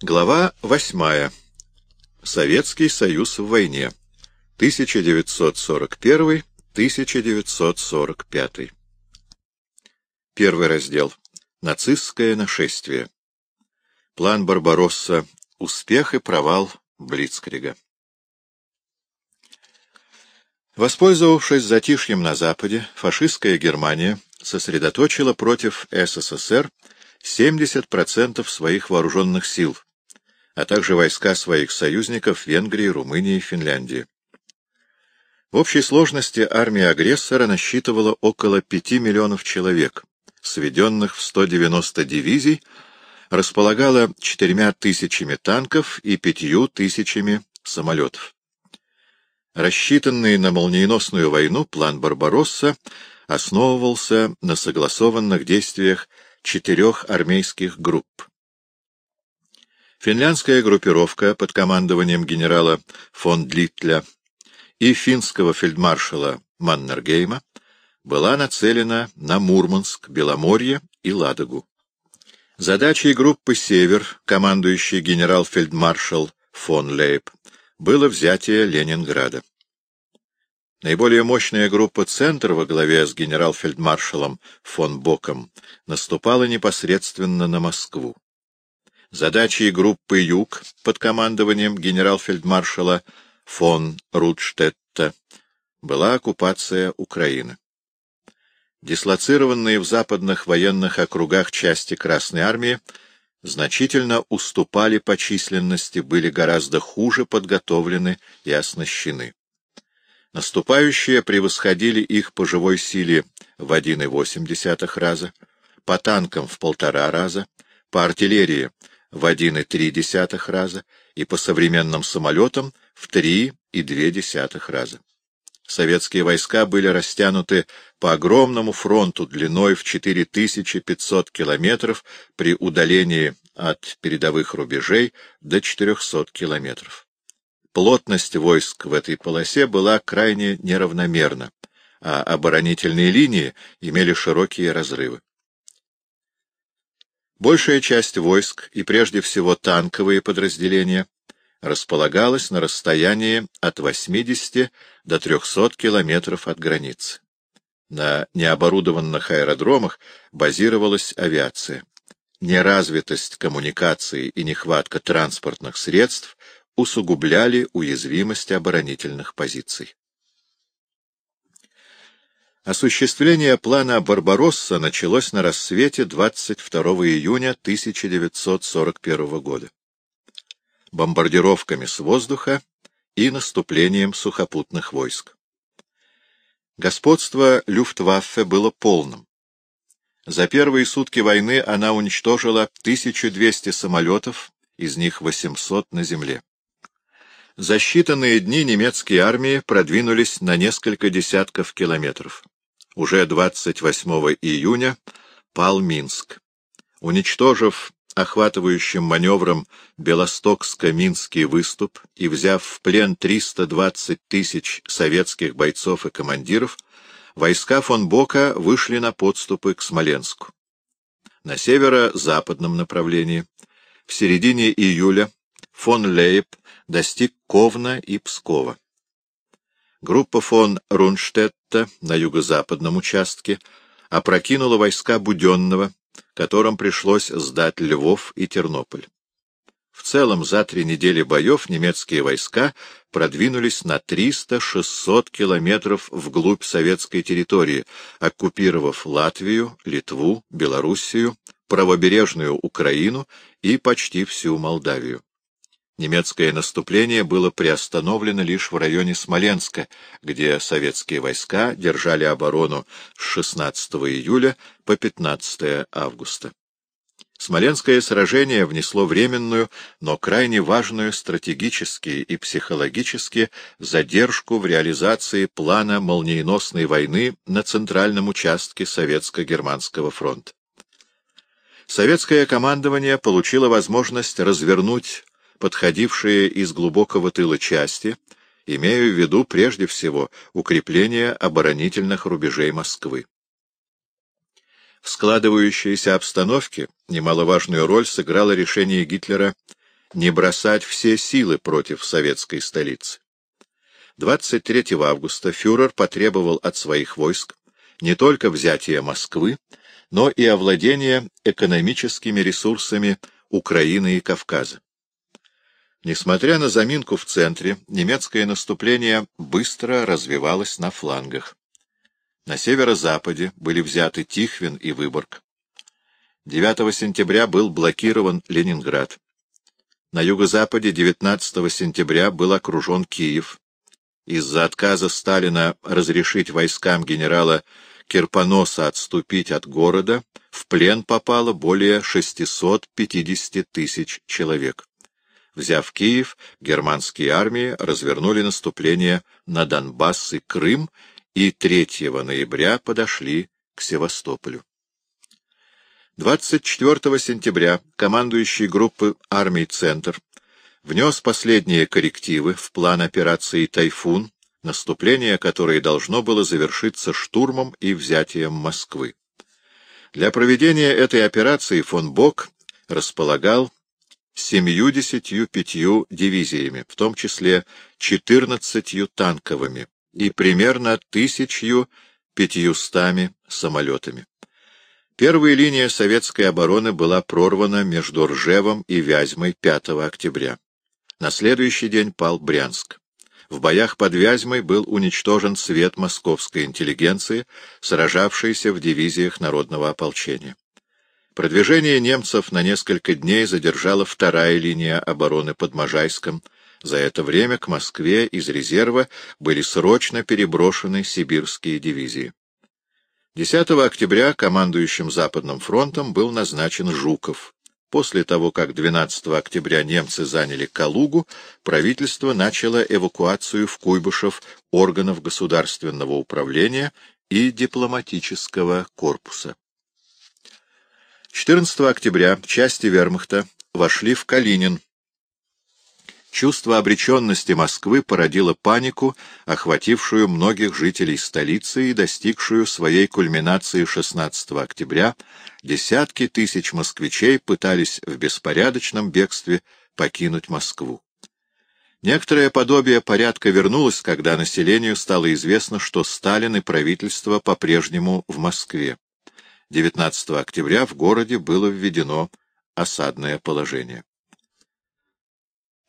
Глава восьмая. Советский Союз в войне. 1941-1945. Первый раздел. Нацистское нашествие. План Барбаросса. Успех и провал Блицкрига. Воспользовавшись затишьем на Западе, фашистская Германия сосредоточила против СССР 70% своих вооруженных сил, а также войска своих союзников Венгрии, Румынии и Финляндии. В общей сложности армия агрессора насчитывала около 5 миллионов человек, сведенных в 190 дивизий, располагала четырьмя тысячами танков и пятью тысячами самолетов. Рассчитанный на молниеносную войну план Барбаросса основывался на согласованных действиях четырех армейских групп. Финляндская группировка под командованием генерала фон Длитля и финского фельдмаршала Маннергейма была нацелена на Мурманск, Беломорье и Ладогу. Задачей группы «Север», командующий генерал-фельдмаршал фон Лейб, было взятие Ленинграда. Наиболее мощная группа «Центр» во главе с генерал-фельдмаршалом фон Боком наступала непосредственно на Москву. Задачей группы «Юг» под командованием генерал-фельдмаршала фон Рудштетта была оккупация Украины. Дислоцированные в западных военных округах части Красной Армии значительно уступали по численности, были гораздо хуже подготовлены и оснащены. Наступающие превосходили их по живой силе в 1,8 раза, по танкам в полтора раза, по артиллерии в 1,3 раза и по современным самолетам в 3,2 раза. Советские войска были растянуты по огромному фронту длиной в 4500 километров при удалении от передовых рубежей до 400 километров. Плотность войск в этой полосе была крайне неравномерна, а оборонительные линии имели широкие разрывы. Большая часть войск, и прежде всего танковые подразделения, располагалась на расстоянии от 80 до 300 километров от границы. На необорудованных аэродромах базировалась авиация. Неразвитость коммуникаций и нехватка транспортных средств усугубляли уязвимость оборонительных позиций. Осуществление плана «Барбаросса» началось на рассвете 22 июня 1941 года бомбардировками с воздуха и наступлением сухопутных войск. Господство Люфтваффе было полным. За первые сутки войны она уничтожила 1200 самолетов, из них 800 на земле. За считанные дни немецкие армии продвинулись на несколько десятков километров. Уже 28 июня пал Минск. Уничтожив охватывающим маневром Белостокско-Минский выступ и взяв в плен 320 тысяч советских бойцов и командиров, войска фон Бока вышли на подступы к Смоленску. На северо-западном направлении в середине июля фон Лейб достиг Ковна и Пскова. Группа фон Рунштетта на юго-западном участке опрокинула войска Буденного, которым пришлось сдать Львов и Тернополь. В целом, за три недели боев немецкие войска продвинулись на 300-600 километров вглубь советской территории, оккупировав Латвию, Литву, Белоруссию, правобережную Украину и почти всю Молдавию. Немецкое наступление было приостановлено лишь в районе Смоленска, где советские войска держали оборону с 16 июля по 15 августа. Смоленское сражение внесло временную, но крайне важную стратегически и психологически задержку в реализации плана молниеносной войны на центральном участке Советско-Германского фронта. Советское командование получило возможность развернуть подходившие из глубокого тыла части, имея в виду прежде всего укрепление оборонительных рубежей Москвы. В складывающейся обстановке немаловажную роль сыграло решение Гитлера не бросать все силы против советской столицы. 23 августа фюрер потребовал от своих войск не только взятия Москвы, но и овладения экономическими ресурсами Украины и Кавказа. Несмотря на заминку в центре, немецкое наступление быстро развивалось на флангах. На северо-западе были взяты Тихвин и Выборг. 9 сентября был блокирован Ленинград. На юго-западе 19 сентября был окружен Киев. Из-за отказа Сталина разрешить войскам генерала Кирпоноса отступить от города, в плен попало более 650 тысяч человек. Взяв Киев, германские армии развернули наступление на Донбасс и Крым и 3 ноября подошли к Севастополю. 24 сентября командующий группы армий «Центр» внес последние коррективы в план операции «Тайфун», наступление которой должно было завершиться штурмом и взятием Москвы. Для проведения этой операции фон Бок располагал 75 дивизиями, в том числе 14 танковыми и примерно 1500 самолетами. Первая линия советской обороны была прорвана между Ржевом и Вязьмой 5 октября. На следующий день пал Брянск. В боях под Вязьмой был уничтожен цвет московской интеллигенции, сражавшейся в дивизиях народного ополчения. Продвижение немцев на несколько дней задержала вторая линия обороны под Можайском. За это время к Москве из резерва были срочно переброшены сибирские дивизии. 10 октября командующим Западным фронтом был назначен Жуков. После того, как 12 октября немцы заняли Калугу, правительство начало эвакуацию в Куйбышев органов государственного управления и дипломатического корпуса. 14 октября части вермахта вошли в Калинин, Чувство обреченности Москвы породило панику, охватившую многих жителей столицы и достигшую своей кульминации 16 октября. Десятки тысяч москвичей пытались в беспорядочном бегстве покинуть Москву. Некоторое подобие порядка вернулось, когда населению стало известно, что Сталин и правительство по-прежнему в Москве. 19 октября в городе было введено осадное положение.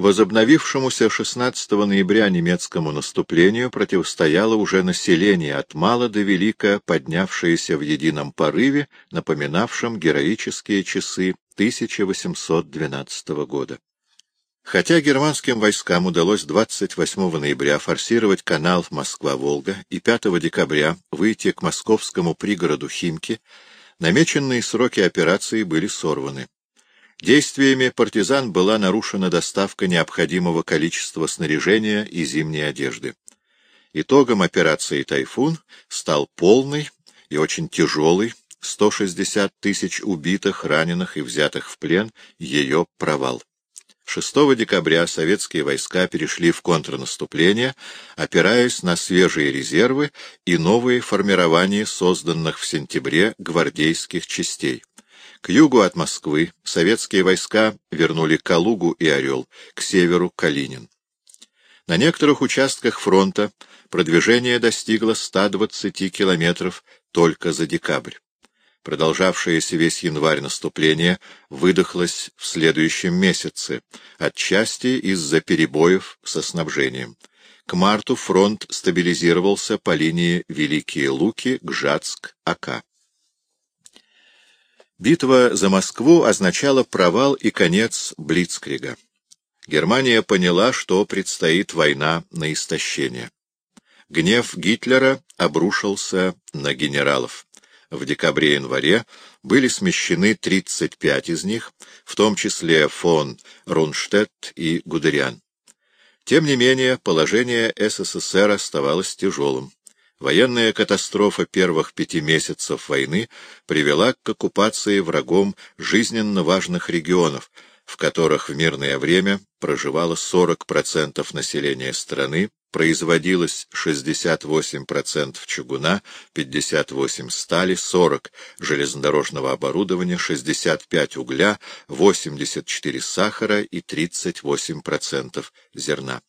Возобновившемуся 16 ноября немецкому наступлению противостояло уже население от мала до велика, поднявшееся в едином порыве, напоминавшем героические часы 1812 года. Хотя германским войскам удалось 28 ноября форсировать канал Москва-Волга и 5 декабря выйти к московскому пригороду Химки, намеченные сроки операции были сорваны. Действиями партизан была нарушена доставка необходимого количества снаряжения и зимней одежды. Итогом операции «Тайфун» стал полный и очень тяжелый, 160 тысяч убитых, раненых и взятых в плен, ее провал. 6 декабря советские войска перешли в контрнаступление, опираясь на свежие резервы и новые формирования созданных в сентябре гвардейских частей. К югу от Москвы советские войска вернули Калугу и Орел, к северу — Калинин. На некоторых участках фронта продвижение достигло 120 километров только за декабрь. Продолжавшееся весь январь наступление выдохлось в следующем месяце, отчасти из-за перебоев со снабжением. К марту фронт стабилизировался по линии Великие Луки, Гжатск, Ака. Битва за Москву означала провал и конец Блицкрига. Германия поняла, что предстоит война на истощение. Гнев Гитлера обрушился на генералов. В декабре-январе были смещены 35 из них, в том числе фон Рунштедт и Гудериан. Тем не менее, положение СССР оставалось тяжелым. Военная катастрофа первых пяти месяцев войны привела к оккупации врагом жизненно важных регионов, в которых в мирное время проживало 40% населения страны производилось 68% чугуна, 58% стали, 40% железнодорожного оборудования, 65% угля, 84% сахара и 38% зерна.